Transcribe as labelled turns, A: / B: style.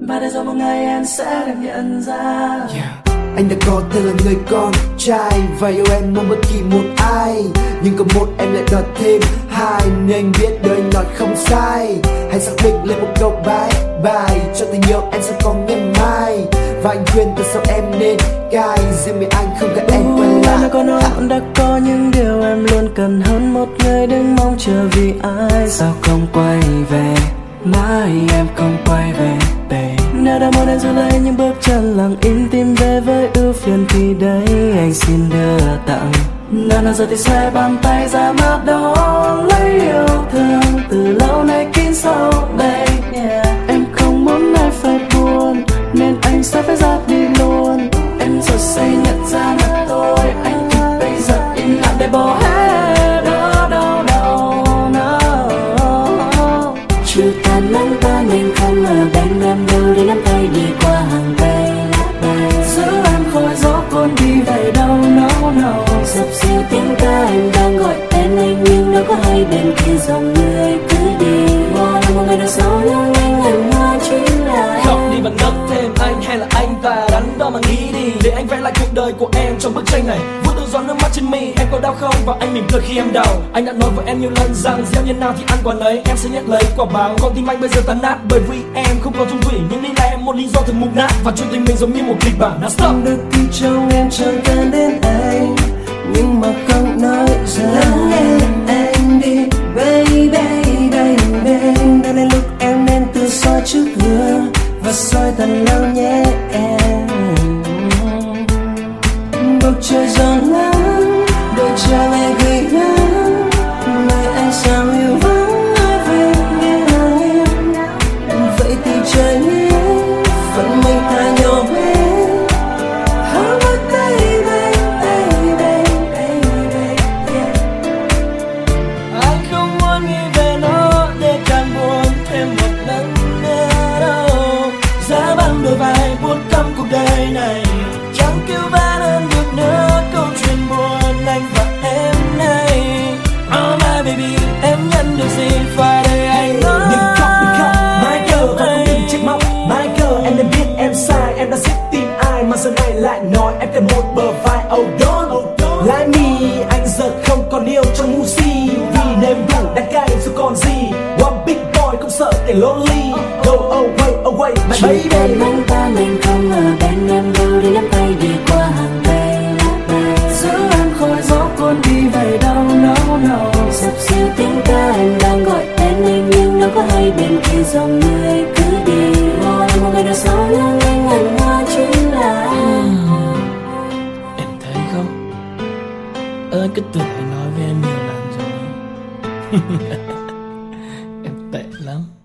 A: và để rồi một ngày em sẽ được nhận ra.
B: Yeah. Anh đã có tên là người con trai Và yêu em mong bất kỳ một ai. Nhưng có một em lại đòi thêm hai Nên anh biết đời nói không sai. Hãy xác định lên một câu bye bye Cho tình yêu em sẽ có ngày mai. Và anh khuyên tại sao em nên cai Riêng mình anh không cần em quay lại.
A: Đã có nói đã có những điều em luôn cần hơn một người đừng mong chờ vì ai. Sao không quay về? Mãi em không quay về babe nếu đã muốn em dù lấy những bước chân lặng im tìm về với ưu phiền thì đấy anh xin đưa tặng. Nào nào giờ thì xoay bàn tay ra mắt đó lấy yêu thương từ lâu nay kín sâu đây
C: hàng cây
A: giữ em khỏi gió cuốn đi về đâu no no
C: dập dìu tiếng ca em đang gọi tên anh nhưng đâu có hay bên kia dòng người cứ đi. Mỗi một ngày được sau lưng anh hẳn hoa chính là
D: Khóc đi và ngất thêm anh hay là anh ta đắn đo mà nghĩ đi. Để anh vẽ lại cuộc đời của em trong bức tranh này Gió nước mắt trên mi em có đau không? Và anh mỉm cười khi em đau. Anh đã nói với em nhiều lần rằng gieo nhân nào thì ăn quả ấy Em sẽ nhận lấy quả báo. Con tim anh bây giờ tan nát bởi vì em không còn chung thủy Nhưng đây là em một lý do thường mục nát. Và chuyện tình mình giống như một kịch bản. Now stop.
A: Được thì trong em chẳng cần đến anh Nhưng mà không nói ra Lắng nghe. anh đi. Baby, baby, baby Đây là lúc em nên tự soi trước gương. Và soi thật lâu nhé em trời giòn nắng Đôi trời lại gửi nắng. Nơi anh sao yêu vắng ai về nghe em? Vậy thì trời nhé Phận mình ta nhỏ bé. How about baby, baby,
E: giờ này lại nói em cần một bờ vai. Oh don't, oh don't. Like me, anh giờ không còn yêu trong ngu si. Vì nếm đủ đắng cay rồi còn gì. One big boy không sợ kẻ lonely. Go away, away, my
C: chiều
E: baby.
C: tàn nắng ta mình không ở bên em đâu để nắm tay đi qua hàng cây
A: Giữ em khỏi gió cuốn đi về đâu no no.
C: Dập dìu tiếng ca em đang gọi tên anh nhưng đâu có hay bên kia dòng người cứ đi. Mỗi một ngày được sau lưng anh
D: cái anh cứ tưởng anh nói với em nhiều lần rồi. Em tệ lắm.